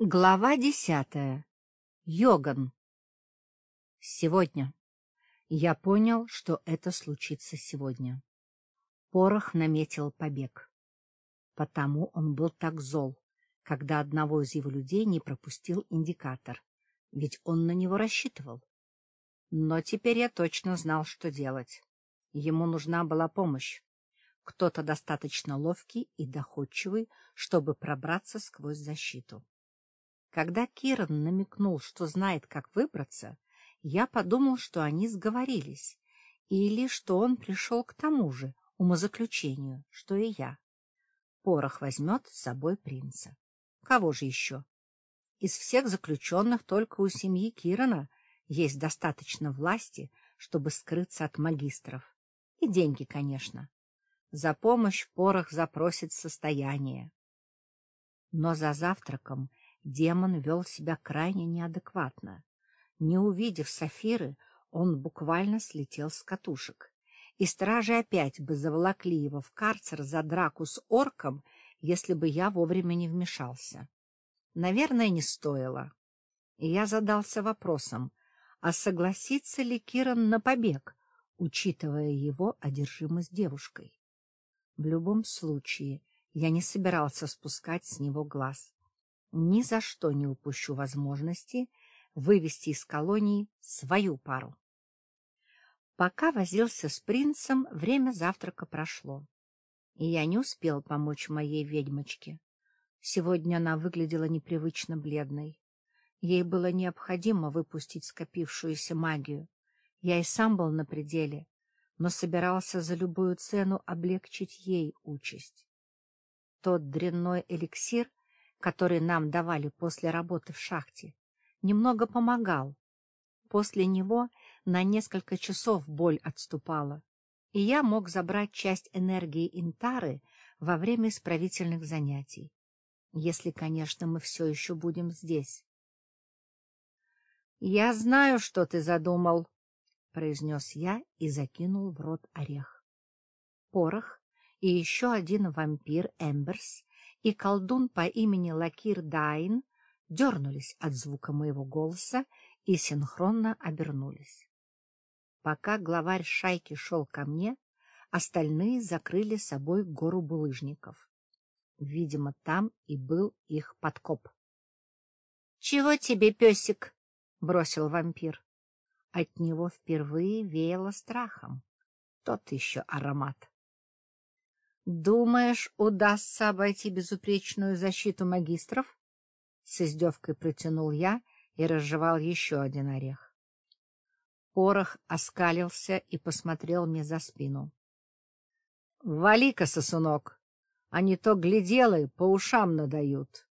Глава десятая. Йоган. Сегодня. Я понял, что это случится сегодня. Порох наметил побег. Потому он был так зол, когда одного из его людей не пропустил индикатор, ведь он на него рассчитывал. Но теперь я точно знал, что делать. Ему нужна была помощь. Кто-то достаточно ловкий и доходчивый, чтобы пробраться сквозь защиту. Когда Киран намекнул, что знает, как выбраться, я подумал, что они сговорились, или что он пришел к тому же умозаключению, что и я. Порох возьмет с собой принца. Кого же еще? Из всех заключенных только у семьи Кирана есть достаточно власти, чтобы скрыться от магистров. И деньги, конечно. За помощь Порох запросит состояние. Но за завтраком Демон вел себя крайне неадекватно. Не увидев Сафиры, он буквально слетел с катушек. И стражи опять бы заволокли его в карцер за драку с орком, если бы я вовремя не вмешался. Наверное, не стоило. И я задался вопросом, а согласится ли Киран на побег, учитывая его одержимость девушкой? В любом случае, я не собирался спускать с него глаз ни за что не упущу возможности вывести из колонии свою пару. Пока возился с принцем, время завтрака прошло, и я не успел помочь моей ведьмочке. Сегодня она выглядела непривычно бледной. Ей было необходимо выпустить скопившуюся магию. Я и сам был на пределе, но собирался за любую цену облегчить ей участь. Тот дрянной эликсир — который нам давали после работы в шахте, немного помогал. После него на несколько часов боль отступала, и я мог забрать часть энергии Интары во время исправительных занятий, если, конечно, мы все еще будем здесь. — Я знаю, что ты задумал, — произнес я и закинул в рот орех. Порох и еще один вампир Эмберс и колдун по имени Лакир Дайн дернулись от звука моего голоса и синхронно обернулись. Пока главарь шайки шел ко мне, остальные закрыли собой гору булыжников. Видимо, там и был их подкоп. — Чего тебе, песик? — бросил вампир. От него впервые веяло страхом. Тот еще аромат. — Думаешь, удастся обойти безупречную защиту магистров? С издевкой протянул я и разжевал еще один орех. Порох оскалился и посмотрел мне за спину. — Вали-ка, сосунок, а не то гляделы по ушам надают.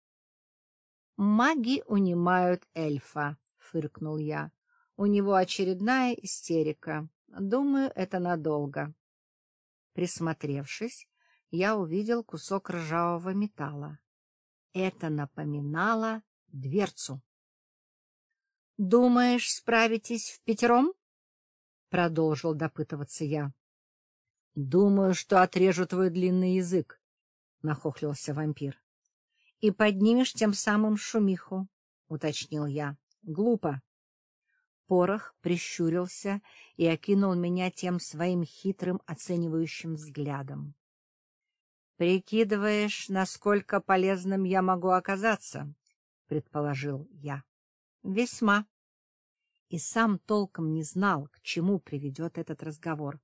— Маги унимают эльфа, — фыркнул я. — У него очередная истерика. Думаю, это надолго. Присмотревшись, я увидел кусок ржавого металла. Это напоминало дверцу. — Думаешь, справитесь в пятером? — продолжил допытываться я. — Думаю, что отрежу твой длинный язык, — нахохлился вампир. — И поднимешь тем самым шумиху, — уточнил я. — Глупо. Порох прищурился и окинул меня тем своим хитрым оценивающим взглядом. — Прикидываешь, насколько полезным я могу оказаться? — предположил я. — Весьма. И сам толком не знал, к чему приведет этот разговор.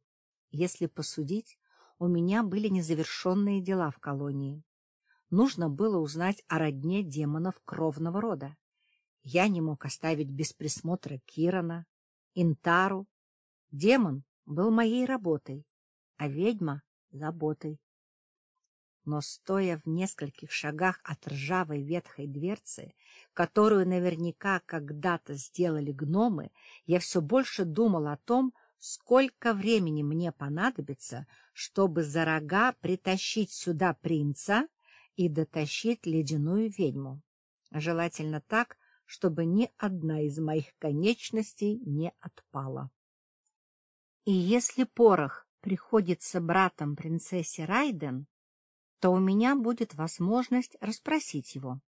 Если посудить, у меня были незавершенные дела в колонии. Нужно было узнать о родне демонов кровного рода. Я не мог оставить без присмотра Кирана, Интару. Демон был моей работой, а ведьма — заботой но, стоя в нескольких шагах от ржавой ветхой дверцы, которую наверняка когда-то сделали гномы, я все больше думал о том, сколько времени мне понадобится, чтобы за рога притащить сюда принца и дотащить ледяную ведьму. Желательно так, чтобы ни одна из моих конечностей не отпала. И если порох приходится братом принцессе Райден, то у меня будет возможность расспросить его.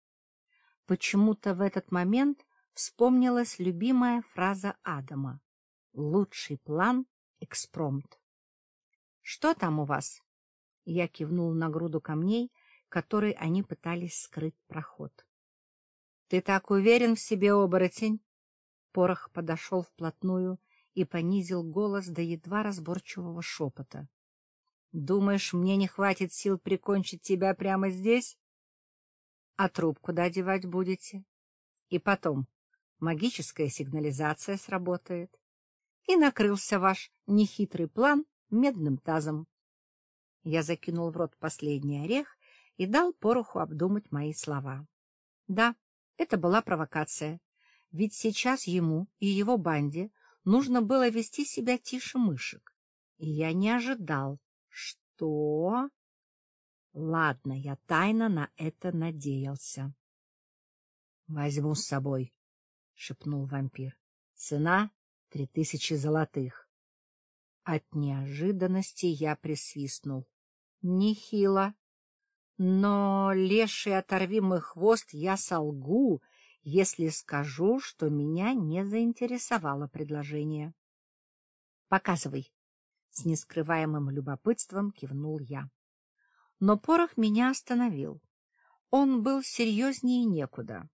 Почему-то в этот момент вспомнилась любимая фраза Адама «Лучший план — экспромт». «Что там у вас?» Я кивнул на груду камней, которой они пытались скрыть проход. — Ты так уверен в себе, оборотень? Порох подошел вплотную и понизил голос до едва разборчивого шепота. — Думаешь, мне не хватит сил прикончить тебя прямо здесь? А труп куда девать будете? И потом, магическая сигнализация сработает. И накрылся ваш нехитрый план медным тазом. Я закинул в рот последний орех и дал пороху обдумать мои слова. Да, это была провокация, ведь сейчас ему и его банде нужно было вести себя тише мышек. И я не ожидал, что... Ладно, я тайно на это надеялся. — Возьму с собой, — шепнул вампир. — Цена — три тысячи золотых. От неожиданности я присвистнул. Нехило. Но, леший оторви мой хвост, я солгу, если скажу, что меня не заинтересовало предложение. — Показывай. С нескрываемым любопытством кивнул я. Но порох меня остановил. Он был серьезнее некуда.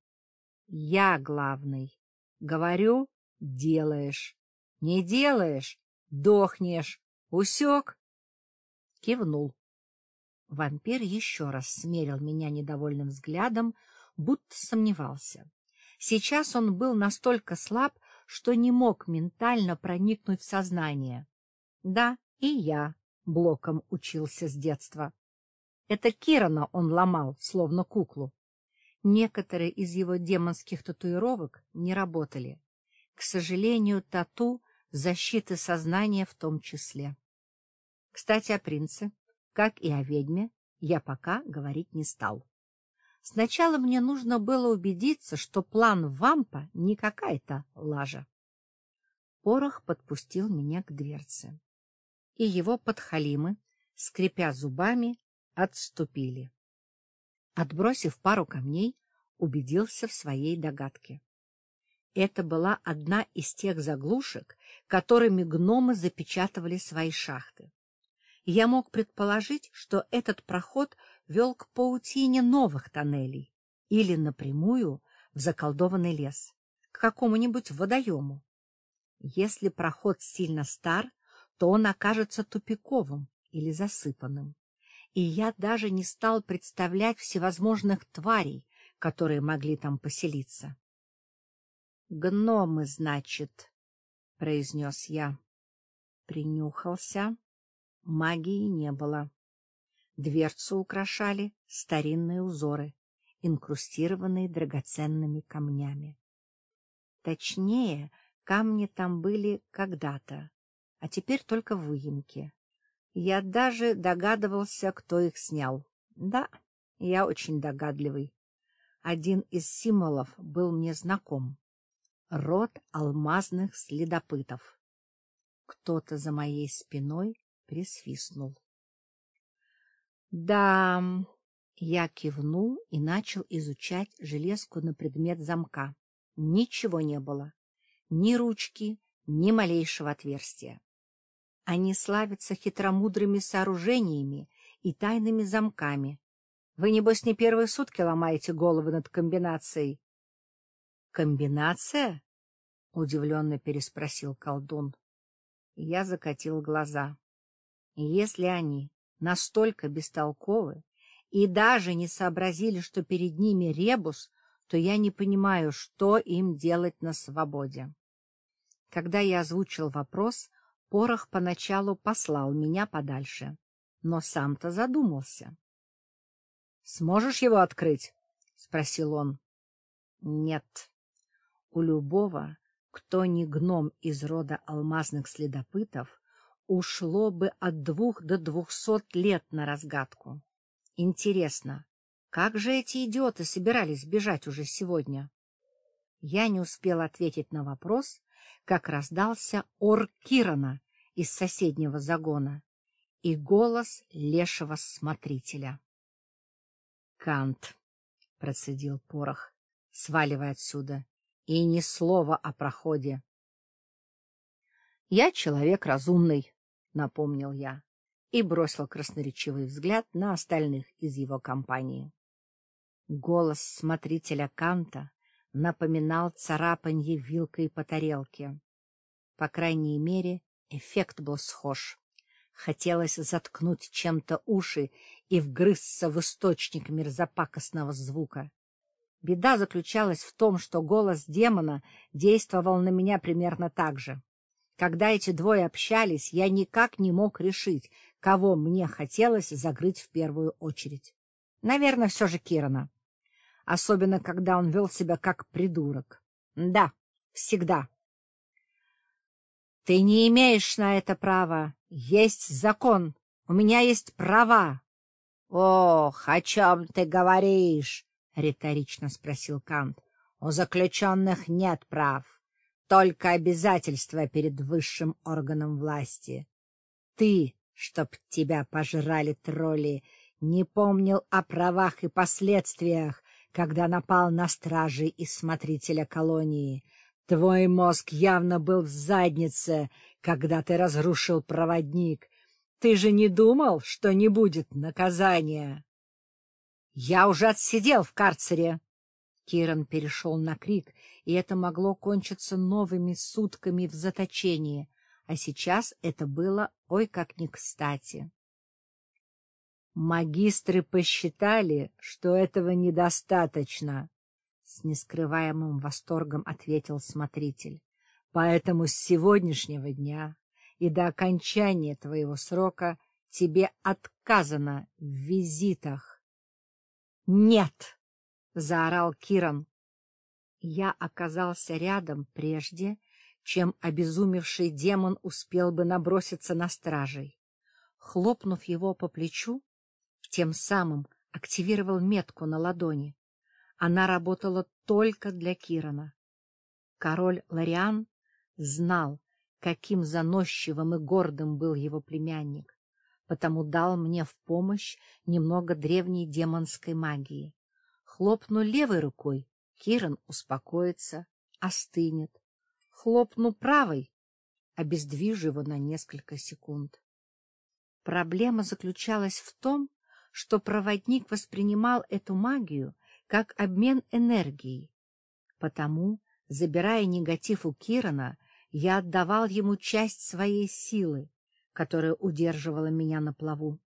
Я главный. Говорю — делаешь. Не делаешь — дохнешь. Усек? Кивнул. Вампир еще раз смерил меня недовольным взглядом, будто сомневался. Сейчас он был настолько слаб, что не мог ментально проникнуть в сознание. Да, и я блоком учился с детства. Это Кирана он ломал, словно куклу. Некоторые из его демонских татуировок не работали. К сожалению, тату — защиты сознания в том числе. Кстати, о принце, как и о ведьме, я пока говорить не стал. Сначала мне нужно было убедиться, что план вампа не какая-то лажа. Порох подпустил меня к дверце, и его подхалимы, скрипя зубами, отступили. Отбросив пару камней, убедился в своей догадке. Это была одна из тех заглушек, которыми гномы запечатывали свои шахты. Я мог предположить, что этот проход вел к паутине новых тоннелей или напрямую в заколдованный лес, к какому-нибудь водоему. Если проход сильно стар, то он окажется тупиковым или засыпанным и я даже не стал представлять всевозможных тварей, которые могли там поселиться. — Гномы, значит, — произнес я. Принюхался. Магии не было. Дверцу украшали старинные узоры, инкрустированные драгоценными камнями. Точнее, камни там были когда-то, а теперь только выемки. Я даже догадывался, кто их снял. Да, я очень догадливый. Один из символов был мне знаком. Род алмазных следопытов. Кто-то за моей спиной присвистнул. Да, я кивнул и начал изучать железку на предмет замка. Ничего не было. Ни ручки, ни малейшего отверстия. Они славятся хитромудрыми сооружениями и тайными замками. Вы, небось, не первые сутки ломаете головы над комбинацией. — Комбинация? — удивленно переспросил колдун. Я закатил глаза. Если они настолько бестолковы и даже не сообразили, что перед ними ребус, то я не понимаю, что им делать на свободе. Когда я озвучил вопрос, Порох поначалу послал меня подальше, но сам-то задумался. — Сможешь его открыть? — спросил он. — Нет. У любого, кто не гном из рода алмазных следопытов, ушло бы от двух до двухсот лет на разгадку. Интересно, как же эти идиоты собирались бежать уже сегодня? Я не успел ответить на вопрос, как раздался ор Кирана из соседнего загона и голос лешего смотрителя. — Кант, — процедил порох, сваливай отсюда, и ни слова о проходе. — Я человек разумный, — напомнил я и бросил красноречивый взгляд на остальных из его компании. Голос смотрителя Канта напоминал царапанье вилкой по тарелке. По крайней мере, эффект был схож. Хотелось заткнуть чем-то уши и вгрызться в источник мерзопакостного звука. Беда заключалась в том, что голос демона действовал на меня примерно так же. Когда эти двое общались, я никак не мог решить, кого мне хотелось закрыть в первую очередь. Наверное, все же Кирана. Особенно, когда он вел себя как придурок. Да, всегда. Ты не имеешь на это права. Есть закон. У меня есть права. — Ох, о чем ты говоришь? — риторично спросил Кант. — У заключенных нет прав, только обязательства перед высшим органом власти. Ты чтоб тебя пожрали тролли, не помнил о правах и последствиях, когда напал на стражей и смотрителя колонии. Твой мозг явно был в заднице, когда ты разрушил проводник. Ты же не думал, что не будет наказания? — Я уже отсидел в карцере. Киран перешел на крик, и это могло кончиться новыми сутками в заточении а сейчас это было ой как не кстати. Магистры посчитали, что этого недостаточно, — с нескрываемым восторгом ответил смотритель. — Поэтому с сегодняшнего дня и до окончания твоего срока тебе отказано в визитах. — Нет! — заорал Киран. Я оказался рядом прежде, чем обезумевший демон успел бы наброситься на стражей. Хлопнув его по плечу, тем самым активировал метку на ладони. Она работала только для Кирана. Король Лариан знал, каким заносчивым и гордым был его племянник, потому дал мне в помощь немного древней демонской магии. Хлопну левой рукой, Киран успокоится, остынет, хлопну правой, обездвижу его на несколько секунд. Проблема заключалась в том, что проводник воспринимал эту магию как обмен энергией. Потому, забирая негатив у Кирана, я отдавал ему часть своей силы, которая удерживала меня на плаву.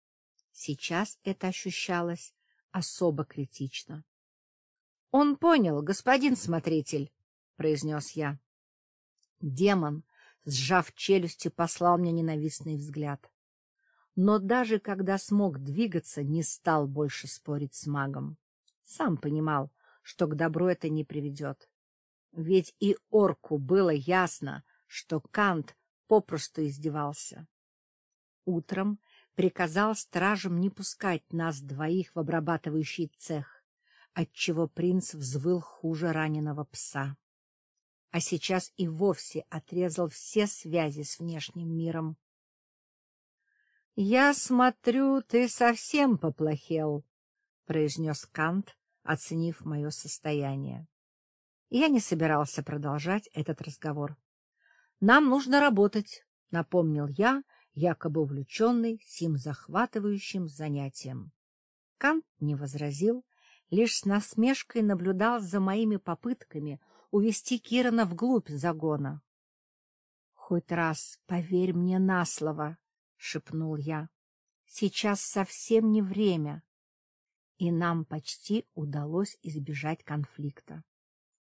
Сейчас это ощущалось особо критично. — Он понял, господин смотритель, — произнес я. Демон, сжав челюсти, послал мне ненавистный взгляд. Но даже когда смог двигаться, не стал больше спорить с магом. Сам понимал, что к добру это не приведет. Ведь и орку было ясно, что Кант попросту издевался. Утром приказал стражам не пускать нас двоих в обрабатывающий цех, отчего принц взвыл хуже раненого пса а сейчас и вовсе отрезал все связи с внешним миром. — Я смотрю, ты совсем поплохел, — произнес Кант, оценив мое состояние. Я не собирался продолжать этот разговор. — Нам нужно работать, — напомнил я, якобы увлеченный сим захватывающим занятием. Кант не возразил, лишь с насмешкой наблюдал за моими попытками — увести Кирана вглубь загона. — Хоть раз поверь мне на слово, — шепнул я. — Сейчас совсем не время. И нам почти удалось избежать конфликта.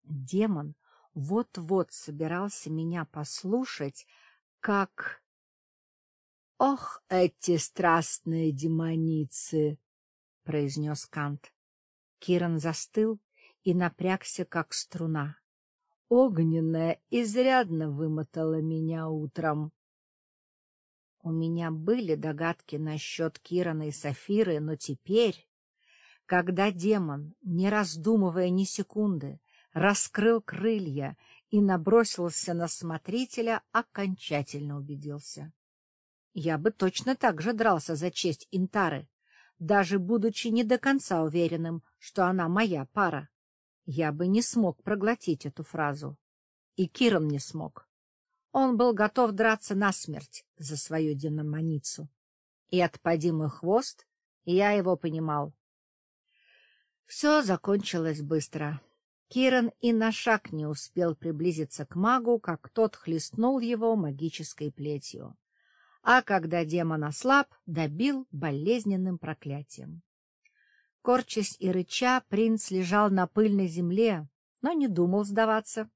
Демон вот-вот собирался меня послушать, как... — Ох, эти страстные демоницы! — произнес Кант. Киран застыл и напрягся, как струна. Огненная изрядно вымотала меня утром. У меня были догадки насчет Кирана и Сафиры, но теперь, когда демон, не раздумывая ни секунды, раскрыл крылья и набросился на смотрителя, окончательно убедился. Я бы точно так же дрался за честь Интары, даже будучи не до конца уверенным, что она моя пара. я бы не смог проглотить эту фразу. И Киран не смог. Он был готов драться насмерть за свою динамоницу. И отпади мой хвост, я его понимал. Все закончилось быстро. Киран и на шаг не успел приблизиться к магу, как тот хлестнул его магической плетью. А когда демон ослаб, добил болезненным проклятием. Корчась и рыча, принц лежал на пыльной земле, но не думал сдаваться.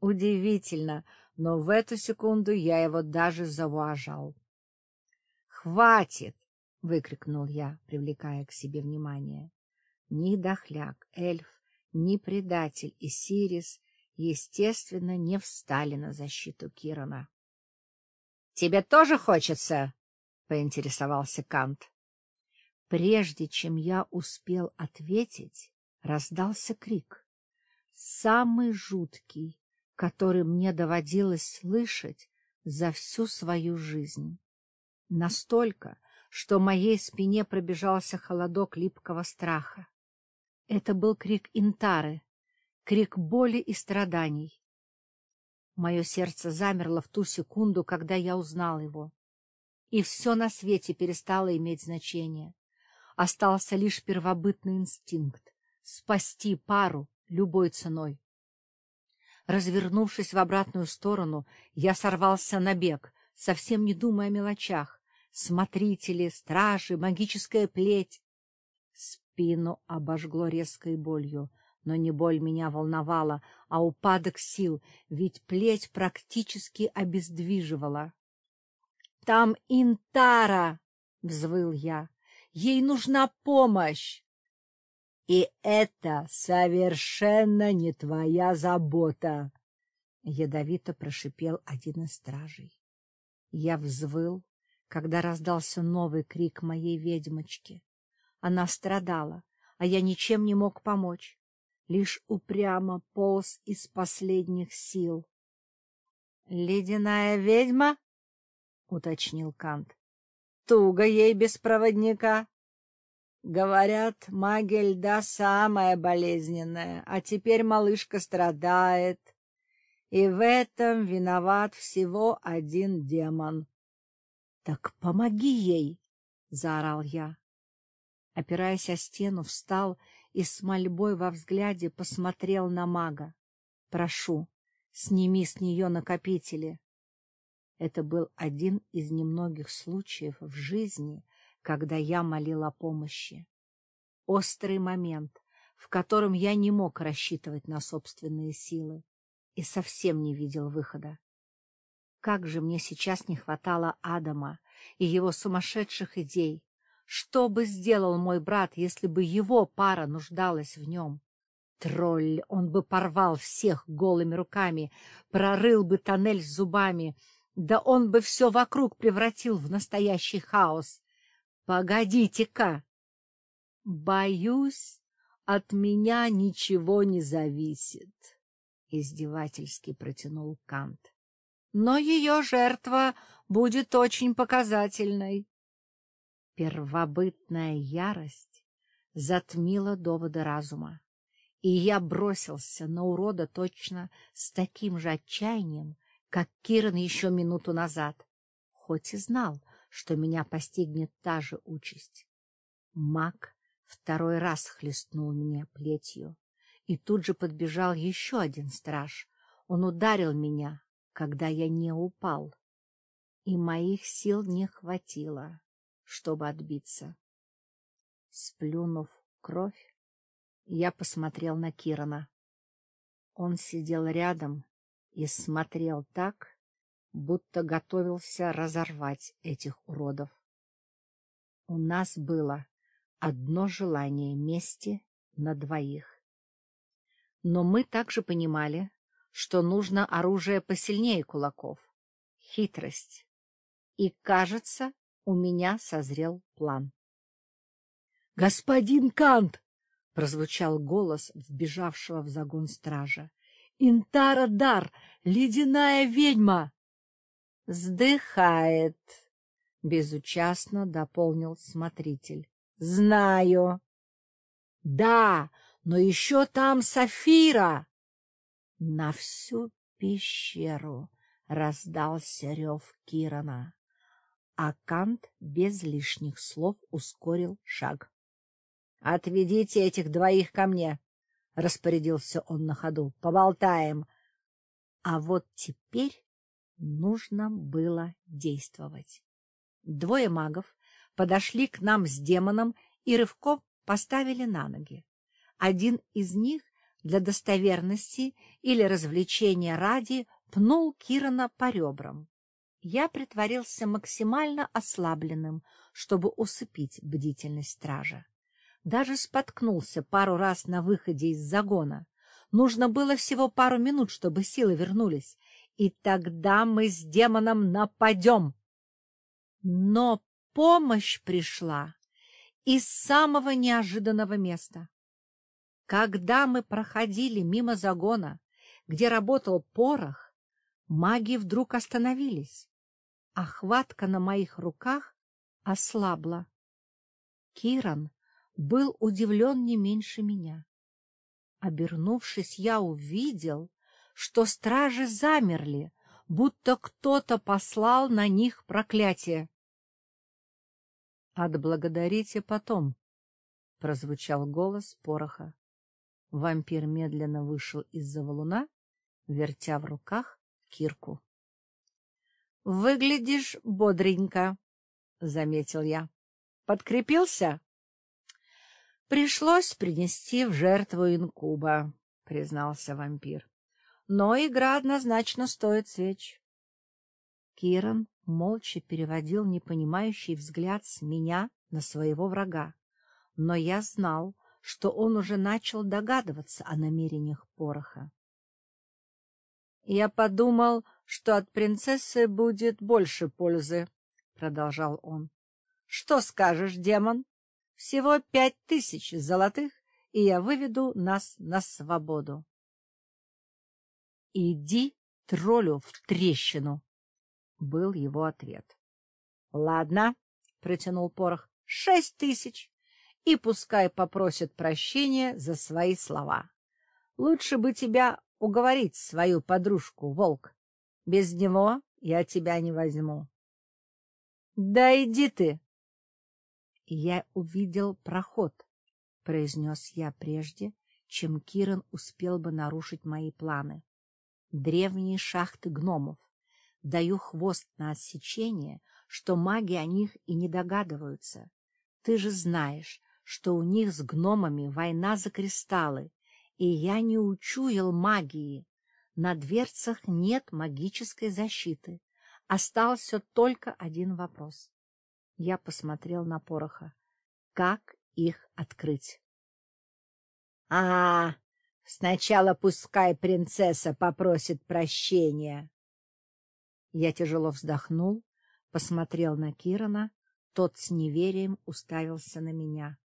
Удивительно, но в эту секунду я его даже зауважал. «Хватит!» — выкрикнул я, привлекая к себе внимание. Ни дохляк, эльф, ни предатель и Сирис, естественно, не встали на защиту Кирана. — Тебе тоже хочется? — поинтересовался Кант. Прежде чем я успел ответить, раздался крик. Самый жуткий, который мне доводилось слышать за всю свою жизнь. Настолько, что моей спине пробежался холодок липкого страха. Это был крик Интары, крик боли и страданий. Мое сердце замерло в ту секунду, когда я узнал его. И все на свете перестало иметь значение. Остался лишь первобытный инстинкт — спасти пару любой ценой. Развернувшись в обратную сторону, я сорвался на бег, совсем не думая о мелочах. Смотрители, стражи, магическая плеть. Спину обожгло резкой болью, но не боль меня волновала, а упадок сил, ведь плеть практически обездвиживала. — Там Интара! — взвыл я. Ей нужна помощь. И это совершенно не твоя забота, — ядовито прошипел один из стражей. Я взвыл, когда раздался новый крик моей ведьмочки. Она страдала, а я ничем не мог помочь, лишь упрямо полз из последних сил. — Ледяная ведьма? — уточнил Кант. Туго ей без проводника. Говорят, магия льда самая болезненная, а теперь малышка страдает. И в этом виноват всего один демон. — Так помоги ей! — заорал я. Опираясь о стену, встал и с мольбой во взгляде посмотрел на мага. — Прошу, сними с нее накопители. Это был один из немногих случаев в жизни, когда я молил о помощи. Острый момент, в котором я не мог рассчитывать на собственные силы и совсем не видел выхода. Как же мне сейчас не хватало Адама и его сумасшедших идей. Что бы сделал мой брат, если бы его пара нуждалась в нем? Тролль, он бы порвал всех голыми руками, прорыл бы тоннель зубами — да он бы все вокруг превратил в настоящий хаос. Погодите-ка! Боюсь, от меня ничего не зависит, — издевательски протянул Кант. Но ее жертва будет очень показательной. Первобытная ярость затмила доводы разума, и я бросился на урода точно с таким же отчаянием, как Киран еще минуту назад, хоть и знал, что меня постигнет та же участь. Маг второй раз хлестнул меня плетью, и тут же подбежал еще один страж. Он ударил меня, когда я не упал, и моих сил не хватило, чтобы отбиться. Сплюнув кровь, я посмотрел на Кирана. Он сидел рядом и смотрел так, будто готовился разорвать этих уродов. У нас было одно желание мести на двоих. Но мы также понимали, что нужно оружие посильнее кулаков, хитрость. И, кажется, у меня созрел план. — Господин Кант! — прозвучал голос вбежавшего в загон стража. Интара Дар, ледяная ведьма! — Сдыхает, — безучастно дополнил смотритель. — Знаю. — Да, Но еще там Сафира! На всю пещеру раздался рев Кирана, а Кант без лишних слов ускорил шаг. — Отведите этих двоих ко мне, — распорядился он на ходу. — Поболтаем. А вот теперь нужно было действовать. Двое магов подошли к нам с демоном и рывком поставили на ноги. Один из них для достоверности или развлечения ради пнул Кирана по ребрам. Я притворился максимально ослабленным, чтобы усыпить бдительность стража. Даже споткнулся пару раз на выходе из загона. Нужно было всего пару минут, чтобы силы вернулись, и тогда мы с демоном нападем. Но помощь пришла из самого неожиданного места. Когда мы проходили мимо загона, где работал порох, маги вдруг остановились, а хватка на моих руках ослабла. Киран был удивлен не меньше меня. Обернувшись, я увидел, что стражи замерли, будто кто-то послал на них проклятие. — Отблагодарите потом, — прозвучал голос пороха. Вампир медленно вышел из-за валуна, вертя в руках кирку. — Выглядишь бодренько, — заметил я. — Подкрепился? — Пришлось принести в жертву инкуба, — признался вампир. — Но игра однозначно стоит свеч. Киран молча переводил непонимающий взгляд с меня на своего врага, но я знал, что он уже начал догадываться о намерениях пороха. — Я подумал, что от принцессы будет больше пользы, — продолжал он. — Что скажешь, демон? Всего пять тысяч золотых, и я выведу нас на свободу. — Иди троллю в трещину, — был его ответ. — Ладно, — протянул порох, — шесть тысяч и пускай попросит прощения за свои слова. Лучше бы тебя уговорить, свою подружку, волк. Без него я тебя не возьму. — Да иди ты! — Я увидел проход, — произнес я прежде, чем Киран успел бы нарушить мои планы. Древние шахты гномов. Даю хвост на отсечение, что маги о них и не догадываются. Ты же знаешь, что у них с гномами война за кристаллы, и я не учуял магии. На дверцах нет магической защиты. Остался только один вопрос. Я посмотрел на пороха. Как их открыть? — А, сначала пускай принцесса попросит прощения. Я тяжело вздохнул, посмотрел на Кирана, тот с неверием уставился на меня.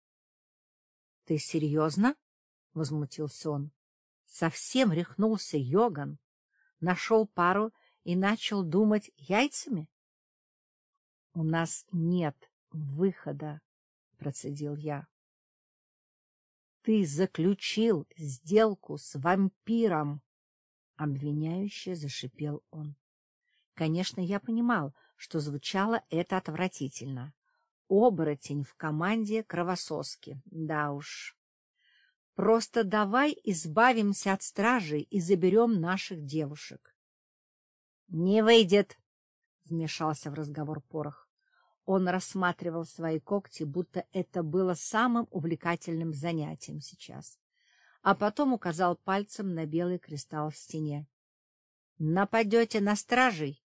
— Ты серьезно? — возмутился он. — Совсем рехнулся Йоган. Нашел пару и начал думать яйцами? — У нас нет выхода, — процедил я. — Ты заключил сделку с вампиром, — обвиняюще зашипел он. Конечно, я понимал, что звучало это отвратительно. Оборотень в команде кровососки. Да уж. Просто давай избавимся от стражей и заберем наших девушек. — Не выйдет, — вмешался в разговор порох. Он рассматривал свои когти, будто это было самым увлекательным занятием сейчас, а потом указал пальцем на белый кристалл в стене. — Нападете на стражей,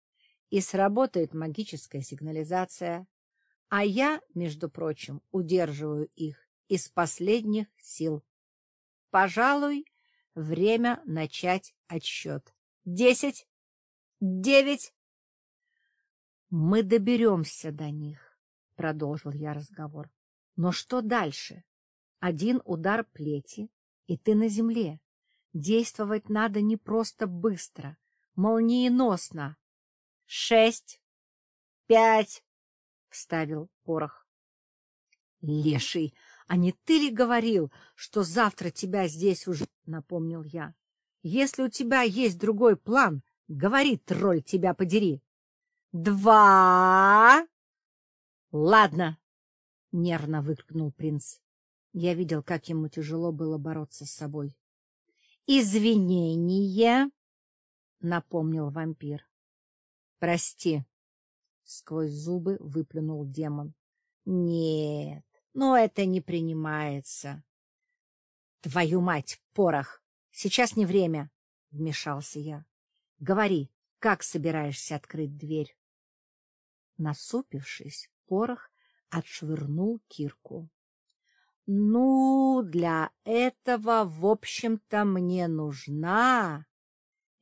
и сработает магическая сигнализация а я, между прочим, удерживаю их из последних сил. Пожалуй, время начать отсчет. Десять, девять. Мы доберемся до них, — продолжил я разговор. Но что дальше? Один удар плети, и ты на земле. Действовать надо не просто быстро, молниеносно. Шесть, пять, — вставил порох. — Леший, А не ты ли говорил, что завтра тебя здесь уже... — напомнил я. — Если у тебя есть другой план, говори, тролль, тебя подери. — Два! — Ладно, — нервно выкрикнул принц. Я видел, как ему тяжело было бороться с собой. — Извинение, — напомнил вампир. — Прости, — сквозь зубы выплюнул демон. — Нет, но это не принимается. — Твою мать, порох! Сейчас не время, — вмешался я. — Говори, как собираешься открыть дверь? Насупившись, порох отшвырнул кирку. — Ну, для этого, в общем-то, мне нужна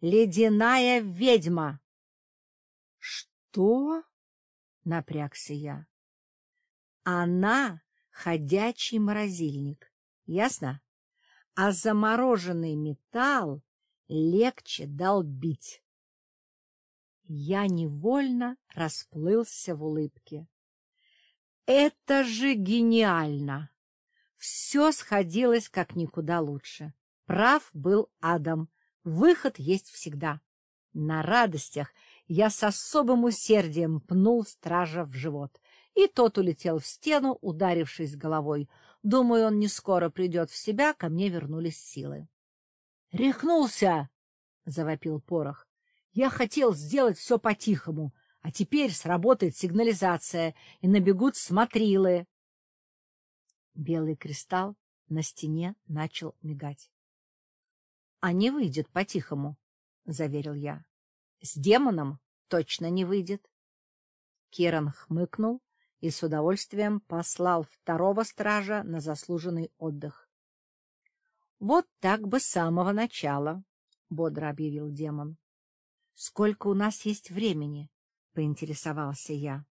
ледяная ведьма. — Что? — напрягся я. — Она ходячий морозильник, ясно? А замороженный металл легче долбить. Я невольно расплылся в улыбке. Это же гениально! Все сходилось как никуда лучше. Прав был Адам. Выход есть всегда. На радостях я с особым усердием пнул стража в живот, и тот улетел в стену, ударившись головой. Думаю, он не скоро придет в себя, ко мне вернулись силы. — Рехнулся! — завопил порох. — Я хотел сделать все по-тихому, а теперь сработает сигнализация, и набегут смотрилы. Белый кристалл на стене начал мигать. — А не выйдет по-тихому, — заверил я. — С демоном точно не выйдет. Киран хмыкнул и с удовольствием послал второго стража на заслуженный отдых. — Вот так бы с самого начала, — бодро объявил демон. — Сколько у нас есть времени? поинтересовался я.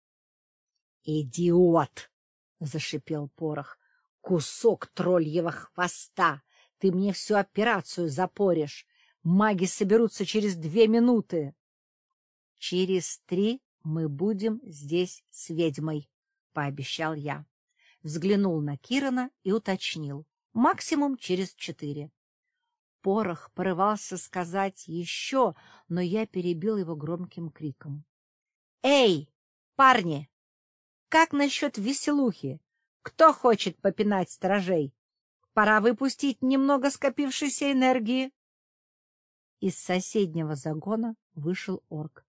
«Идиот!» — зашипел порох. «Кусок тролльего хвоста! Ты мне всю операцию запоришь! Маги соберутся через две минуты!» «Через три мы будем здесь с ведьмой», — пообещал я. Взглянул на Кирана и уточнил. «Максимум через четыре». Порох порывался сказать еще, но я перебил его громким криком. Эй, парни, как насчет веселухи? Кто хочет попинать сторожей? Пора выпустить немного скопившейся энергии. Из соседнего загона вышел орк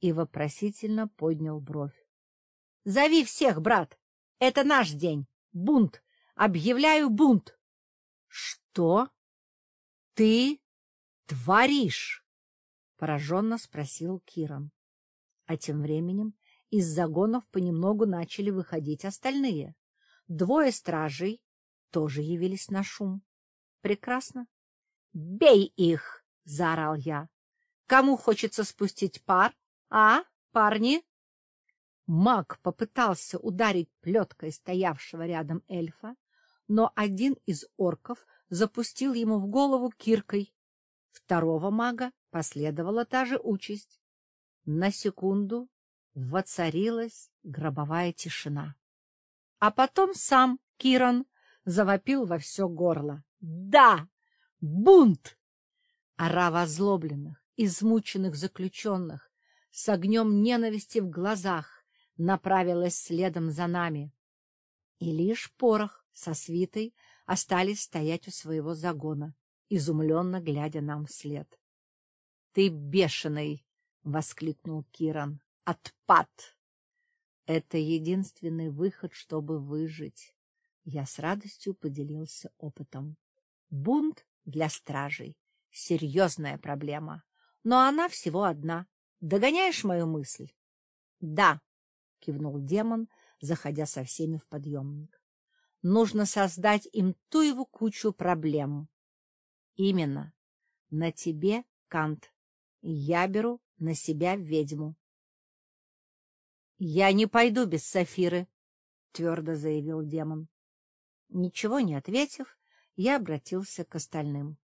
и вопросительно поднял бровь. — Зови всех, брат! Это наш день! Бунт! Объявляю бунт! — Что? Ты творишь? — пораженно спросил Киран. А тем временем из загонов понемногу начали выходить остальные. Двое стражей тоже явились на шум. Прекрасно. «Бей их!» — заорал я. «Кому хочется спустить пар? А, парни?» Маг попытался ударить плеткой стоявшего рядом эльфа, но один из орков запустил ему в голову киркой. Второго мага последовала та же участь. На секунду воцарилась гробовая тишина. А потом сам Киран завопил во все горло. «Да! Бунт!» Орава озлобленных, измученных заключенных, с огнем ненависти в глазах, направилась следом за нами. И лишь порох со свитой остались стоять у своего загона, изумленно глядя нам вслед. — Ты бешеный! — воскликнул Киран. «Отпад! Это единственный выход, чтобы выжить. Я с радостью поделился опытом. Бунт для стражей — серьезная проблема, но она всего одна. Догоняешь мою мысль? — Да, — кивнул демон, заходя со всеми в подъемник. — Нужно создать им ту его кучу проблем. — Именно. На тебе, Кант. Я беру на себя ведьму. — Я не пойду без Сафиры, — твердо заявил демон. Ничего не ответив, я обратился к остальным.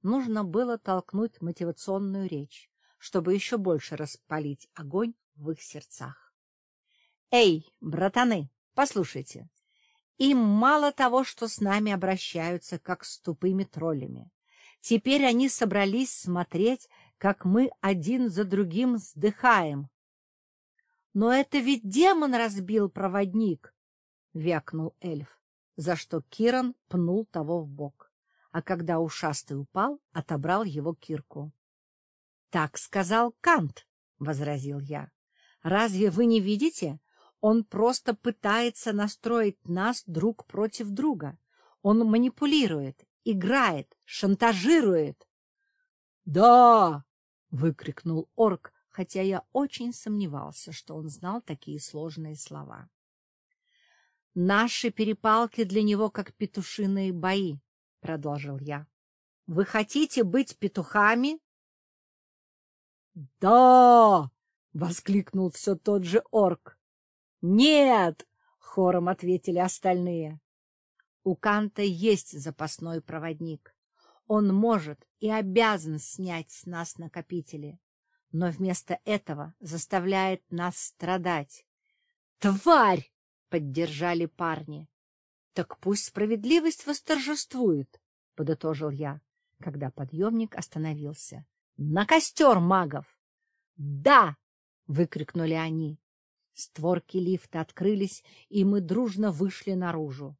Нужно было толкнуть мотивационную речь, чтобы еще больше распалить огонь в их сердцах. — Эй, братаны, послушайте, Им мало того, что с нами обращаются, как с тупыми троллями. Теперь они собрались смотреть, как мы один за другим вздыхаем. — Но это ведь демон разбил проводник! — вякнул эльф, за что Киран пнул того в бок, а когда ушастый упал, отобрал его кирку. — Так сказал Кант, — возразил я. — Разве вы не видите? Он просто пытается настроить нас друг против друга. Он манипулирует, играет, шантажирует. — Да! — выкрикнул орк, хотя я очень сомневался, что он знал такие сложные слова. — Наши перепалки для него как петушиные бои, — продолжил я. — Вы хотите быть петухами? — Да! — воскликнул все тот же орк. — Нет! — хором ответили остальные. У Канта есть запасной проводник. Он может и обязан снять с нас накопители, но вместо этого заставляет нас страдать. «Тварь!» — поддержали парни. «Так пусть справедливость восторжествует», — подытожил я, когда подъемник остановился. «На костер магов!» «Да!» — выкрикнули они. Створки лифта открылись, и мы дружно вышли наружу.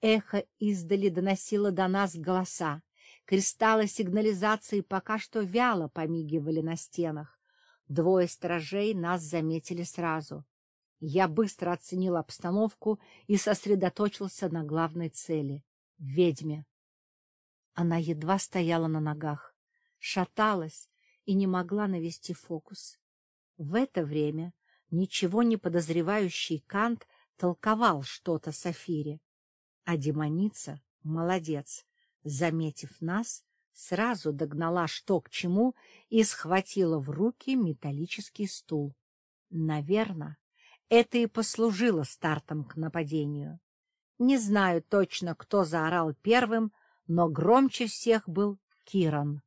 Эхо издали доносило до нас голоса. Кристаллы сигнализации пока что вяло помигивали на стенах. Двое сторожей нас заметили сразу. Я быстро оценил обстановку и сосредоточился на главной цели — ведьме. Она едва стояла на ногах, шаталась и не могла навести фокус. В это время ничего не подозревающий Кант толковал что-то Сафире. А демоница, молодец, заметив нас, сразу догнала что к чему и схватила в руки металлический стул. Наверное, это и послужило стартом к нападению. Не знаю точно, кто заорал первым, но громче всех был Киран.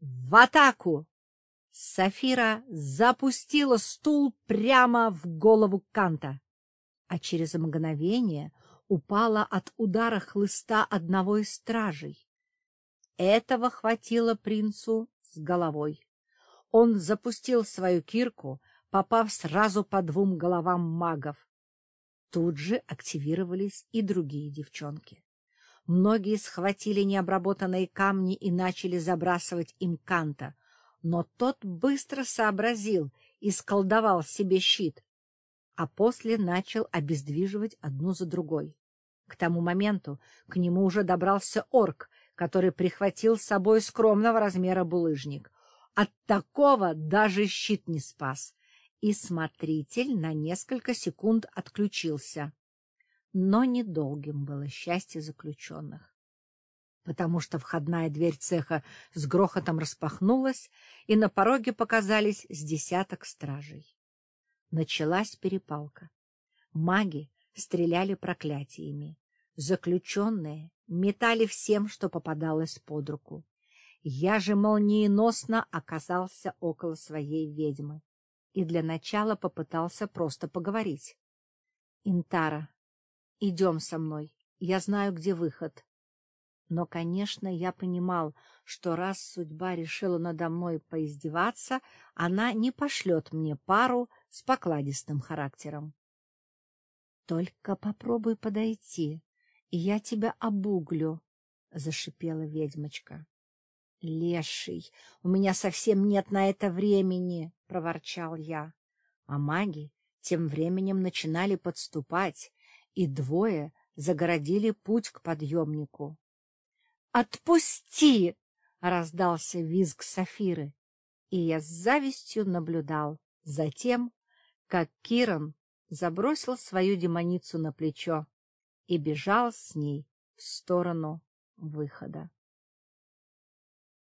«В атаку!» Сафира запустила стул прямо в голову Канта, а через мгновение упала от удара хлыста одного из стражей. Этого хватило принцу с головой. Он запустил свою кирку, попав сразу по двум головам магов. Тут же активировались и другие девчонки. Многие схватили необработанные камни и начали забрасывать им канта, но тот быстро сообразил и сколдовал себе щит, а после начал обездвиживать одну за другой. К тому моменту к нему уже добрался орк, который прихватил с собой скромного размера булыжник. От такого даже щит не спас, и смотритель на несколько секунд отключился. Но недолгим было счастье заключенных потому что входная дверь цеха с грохотом распахнулась, и на пороге показались с десяток стражей. Началась перепалка. Маги стреляли проклятиями. Заключенные метали всем, что попадалось под руку. Я же молниеносно оказался около своей ведьмы и для начала попытался просто поговорить. — Интара, идем со мной, я знаю, где выход. Но, конечно, я понимал, что раз судьба решила надо мной поиздеваться, она не пошлет мне пару с покладистым характером. — Только попробуй подойти, и я тебя обуглю, — зашипела ведьмочка. — Леший, у меня совсем нет на это времени, — проворчал я. А маги тем временем начинали подступать, и двое загородили путь к подъемнику. «Отпусти!» — раздался визг Сафиры, и я с завистью наблюдал за тем, как Киран забросил свою демоницу на плечо и бежал с ней в сторону выхода.